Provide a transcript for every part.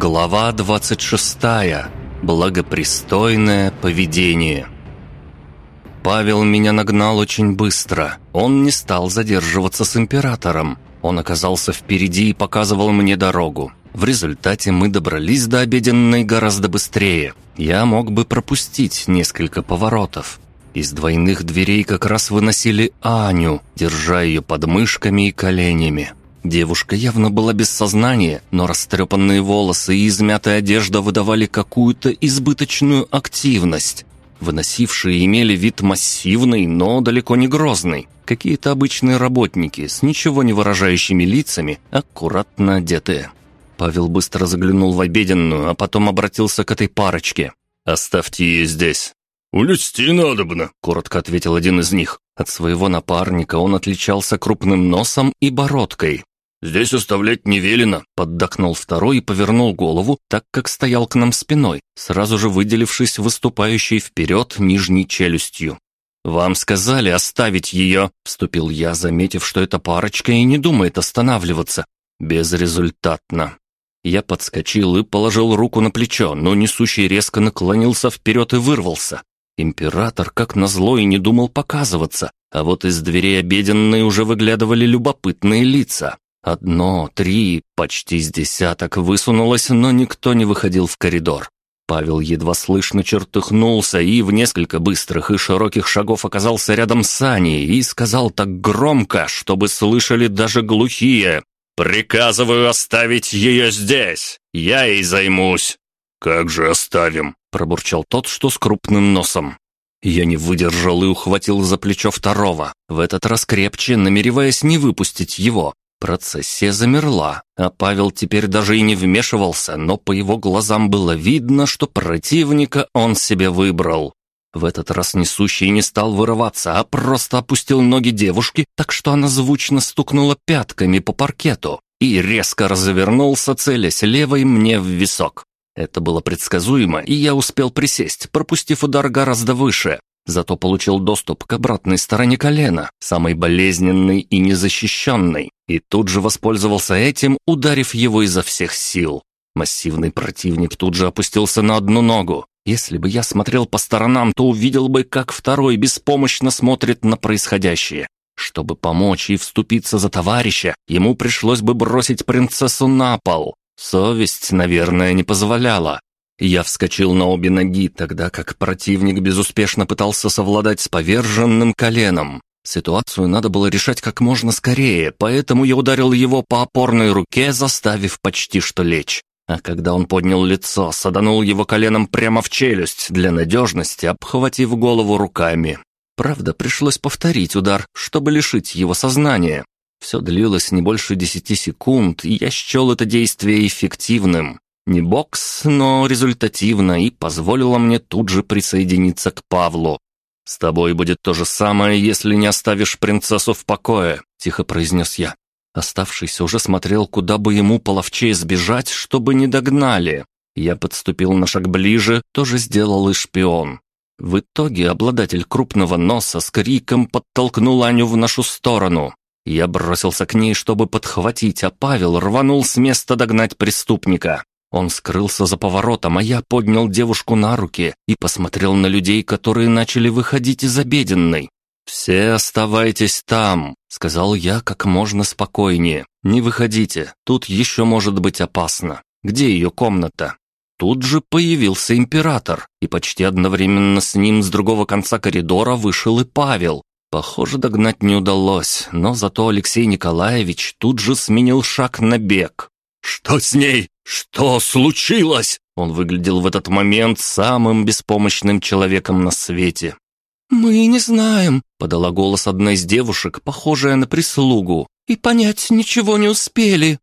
Глава 26. Благопристойное поведение. Павел меня нагнал очень быстро. Он не стал задерживаться с императором. Он оказался впереди и показывал мне дорогу. В результате мы добрались до обеденной гораздо быстрее. Я мог бы пропустить несколько поворотов. Из двойных дверей как раз выносили Аню, держа ее под мышками и коленями. Девушка явно была без сознания, но растрепанные волосы и измятая одежда выдавали какую-то избыточную активность. Выносившие имели вид массивный, но далеко не грозный. Какие-то обычные работники с ничего не выражающими лицами, аккуратно одетые. Павел быстро заглянул в обеденную, а потом обратился к этой парочке. «Оставьте ее здесь». «Улести надобно», — коротко ответил один из них. От своего напарника он отличался крупным носом и бородкой. «Здесь оставлять не велено», — поддохнул второй и повернул голову, так как стоял к нам спиной, сразу же выделившись выступающей вперед нижней челюстью. «Вам сказали оставить ее», — вступил я, заметив, что эта парочка и не думает останавливаться. Безрезультатно. Я подскочил и положил руку на плечо, но несущий резко наклонился вперед и вырвался. Император, как назло, и не думал показываться, а вот из дверей обеденной уже выглядывали любопытные лица. Одно, три, почти с десяток высунулось, но никто не выходил в коридор. Павел едва слышно чертыхнулся и в несколько быстрых и широких шагов оказался рядом с Аней и сказал так громко, чтобы слышали даже глухие. «Приказываю оставить ее здесь! Я ей займусь!» «Как же оставим?» – пробурчал тот, что с крупным носом. Я не выдержал и ухватил за плечо второго, в этот раз крепче, намереваясь не выпустить его. Процессия замерла, а Павел теперь даже и не вмешивался, но по его глазам было видно, что противника он себе выбрал. В этот раз несущий не стал вырываться, а просто опустил ноги девушки, так что она звучно стукнула пятками по паркету и резко развернулся, целясь левой мне в висок. Это было предсказуемо, и я успел присесть, пропустив удар гораздо выше. Зато получил доступ к обратной стороне колена, самой болезненной и незащищенной, и тут же воспользовался этим, ударив его изо всех сил. Массивный противник тут же опустился на одну ногу. Если бы я смотрел по сторонам, то увидел бы, как второй беспомощно смотрит на происходящее. Чтобы помочь и вступиться за товарища, ему пришлось бы бросить принцессу на пол. Совесть, наверное, не позволяла. Я вскочил на обе ноги, тогда как противник безуспешно пытался совладать с поверженным коленом. Ситуацию надо было решать как можно скорее, поэтому я ударил его по опорной руке, заставив почти что лечь. А когда он поднял лицо, саданул его коленом прямо в челюсть, для надежности обхватив голову руками. Правда, пришлось повторить удар, чтобы лишить его сознания. Все длилось не больше десяти секунд, и я счел это действие эффективным. Не бокс, но результативно и позволило мне тут же присоединиться к Павлу. «С тобой будет то же самое, если не оставишь принцессу в покое», — тихо произнес я. Оставшийся уже смотрел, куда бы ему половчее сбежать, чтобы не догнали. Я подступил на шаг ближе, тоже сделал и шпион. В итоге обладатель крупного носа с криком подтолкнул Аню в нашу сторону. Я бросился к ней, чтобы подхватить, а Павел рванул с места догнать преступника. Он скрылся за поворотом, а я поднял девушку на руки и посмотрел на людей, которые начали выходить из обеденной. «Все оставайтесь там», — сказал я как можно спокойнее. «Не выходите, тут еще может быть опасно. Где ее комната?» Тут же появился император, и почти одновременно с ним с другого конца коридора вышел и Павел. Похоже, догнать не удалось, но зато Алексей Николаевич тут же сменил шаг на бег. «Что с ней? Что случилось?» Он выглядел в этот момент самым беспомощным человеком на свете. «Мы не знаем», — подала голос одна из девушек, похожая на прислугу. «И понять ничего не успели».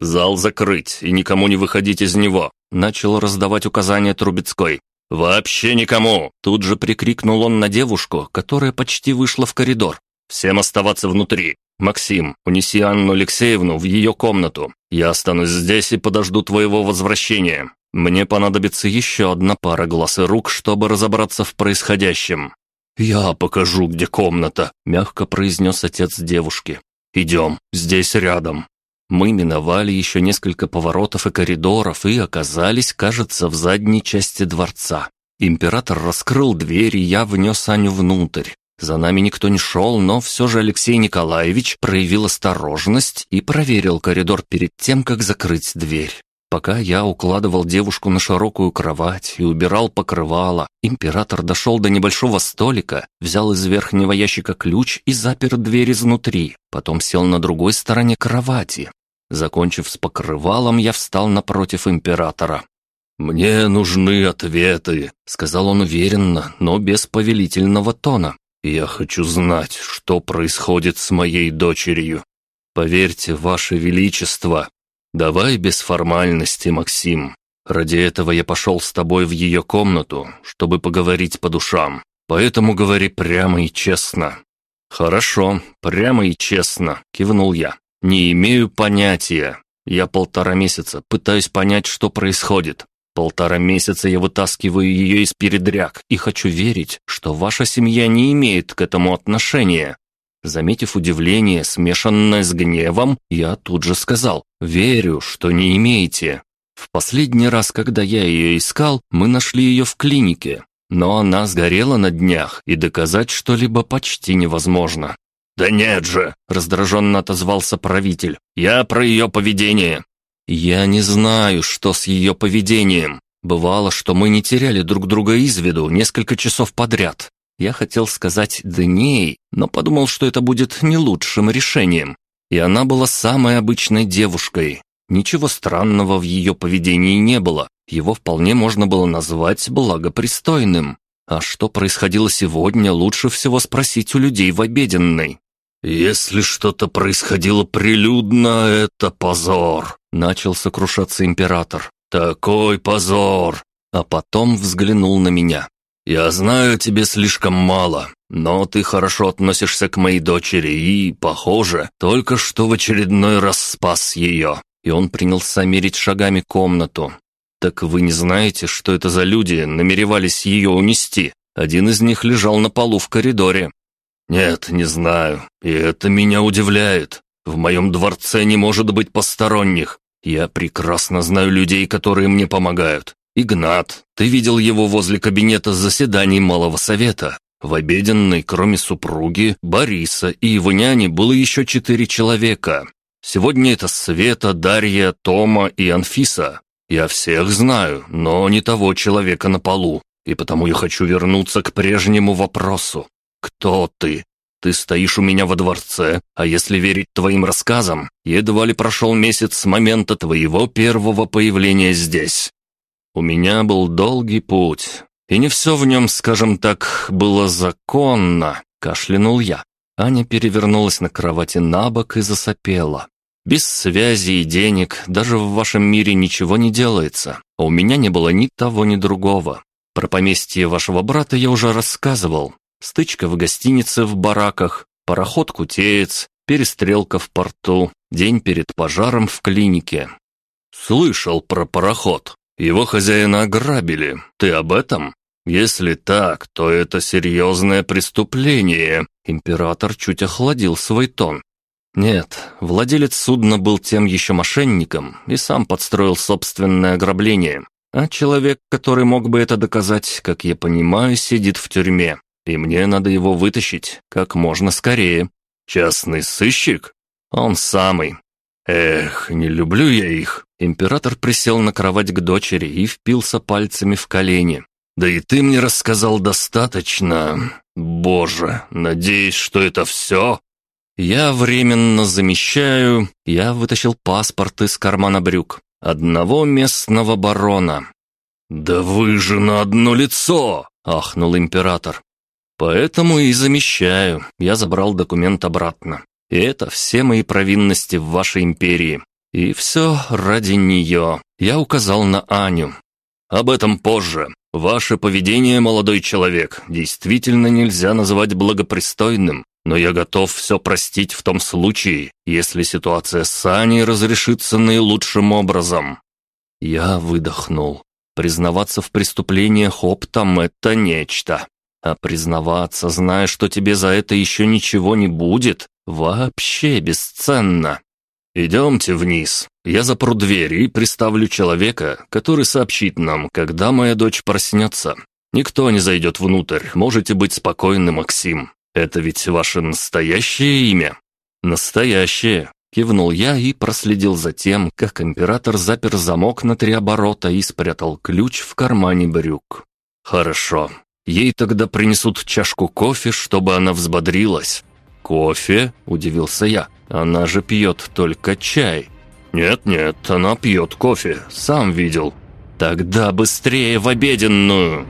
«Зал закрыть и никому не выходить из него», — начал раздавать указания Трубецкой. «Вообще никому!» — тут же прикрикнул он на девушку, которая почти вышла в коридор. «Всем оставаться внутри. «Максим, унеси Анну Алексеевну в ее комнату. Я останусь здесь и подожду твоего возвращения. Мне понадобится еще одна пара глаз и рук, чтобы разобраться в происходящем». «Я покажу, где комната», — мягко произнес отец девушки. «Идем, здесь рядом». Мы миновали еще несколько поворотов и коридоров и оказались, кажется, в задней части дворца. Император раскрыл дверь, и я внес Аню внутрь. За нами никто не шел, но все же Алексей Николаевич проявил осторожность и проверил коридор перед тем, как закрыть дверь. Пока я укладывал девушку на широкую кровать и убирал покрывало, император дошел до небольшого столика, взял из верхнего ящика ключ и запер дверь изнутри, потом сел на другой стороне кровати. Закончив с покрывалом, я встал напротив императора. «Мне нужны ответы», — сказал он уверенно, но без повелительного тона. Я хочу знать, что происходит с моей дочерью. Поверьте, Ваше Величество. Давай без формальности, Максим. Ради этого я пошел с тобой в ее комнату, чтобы поговорить по душам. Поэтому говори прямо и честно». «Хорошо, прямо и честно», — кивнул я. «Не имею понятия. Я полтора месяца пытаюсь понять, что происходит. Полтора месяца я вытаскиваю ее из передряг и хочу верить, что ваша семья не имеет к этому отношения. Заметив удивление, смешанное с гневом, я тут же сказал «Верю, что не имеете». В последний раз, когда я ее искал, мы нашли ее в клинике, но она сгорела на днях, и доказать что-либо почти невозможно. «Да нет же!» – раздраженно отозвался правитель. «Я про ее поведение. Я не знаю, что с ее поведением. Бывало, что мы не теряли друг друга из виду несколько часов подряд. Я хотел сказать «дней», но подумал, что это будет не лучшим решением. И она была самой обычной девушкой. Ничего странного в ее поведении не было. Его вполне можно было назвать благопристойным. А что происходило сегодня, лучше всего спросить у людей в обеденной. «Если что-то происходило прилюдно, это позор», — начал сокрушаться император. «Такой позор!» А потом взглянул на меня. «Я знаю тебе слишком мало, но ты хорошо относишься к моей дочери и, похоже, только что в очередной раз спас ее». И он принялся мерить шагами комнату. «Так вы не знаете, что это за люди намеревались ее унести? Один из них лежал на полу в коридоре. «Нет, не знаю. И это меня удивляет. В моем дворце не может быть посторонних. Я прекрасно знаю людей, которые мне помогают. Игнат, ты видел его возле кабинета заседаний Малого Совета. В обеденной, кроме супруги, Бориса и его няни, было еще четыре человека. Сегодня это Света, Дарья, Тома и Анфиса. Я всех знаю, но не того человека на полу. И потому я хочу вернуться к прежнему вопросу. «Кто ты? Ты стоишь у меня во дворце, а если верить твоим рассказам, едва ли прошел месяц с момента твоего первого появления здесь. У меня был долгий путь, и не все в нем, скажем так, было законно», — кашлянул я. Аня перевернулась на кровати на бок и засопела. «Без связи и денег даже в вашем мире ничего не делается, а у меня не было ни того, ни другого. Про поместье вашего брата я уже рассказывал, Стычка в гостинице в бараках, пароход-кутеец, перестрелка в порту, день перед пожаром в клинике. «Слышал про пароход. Его хозяина ограбили. Ты об этом?» «Если так, то это серьезное преступление». Император чуть охладил свой тон. Нет, владелец судна был тем еще мошенником и сам подстроил собственное ограбление. А человек, который мог бы это доказать, как я понимаю, сидит в тюрьме и мне надо его вытащить как можно скорее. Частный сыщик? Он самый. Эх, не люблю я их. Император присел на кровать к дочери и впился пальцами в колени. Да и ты мне рассказал достаточно. Боже, надеюсь, что это все? Я временно замещаю... Я вытащил паспорт из кармана брюк. Одного местного барона. «Да вы же на одно лицо!» — ахнул император. Поэтому и замещаю. Я забрал документ обратно. И это все мои провинности в вашей империи. И все ради нее. Я указал на Аню. Об этом позже. Ваше поведение, молодой человек, действительно нельзя называть благопристойным, но я готов все простить в том случае, если ситуация с Аней разрешится наилучшим образом. Я выдохнул. Признаваться в преступлениях оптом – это нечто. А признаваться, зная, что тебе за это еще ничего не будет, вообще бесценно. «Идемте вниз. Я запру дверь и приставлю человека, который сообщит нам, когда моя дочь проснется. Никто не зайдет внутрь, можете быть спокойны, Максим. Это ведь ваше настоящее имя?» «Настоящее», — кивнул я и проследил за тем, как император запер замок на три оборота и спрятал ключ в кармане брюк. «Хорошо. Ей тогда принесут чашку кофе, чтобы она взбодрилась». «Кофе?» – удивился я. «Она же пьет только чай». «Нет-нет, она пьет кофе, сам видел». «Тогда быстрее в обеденную!»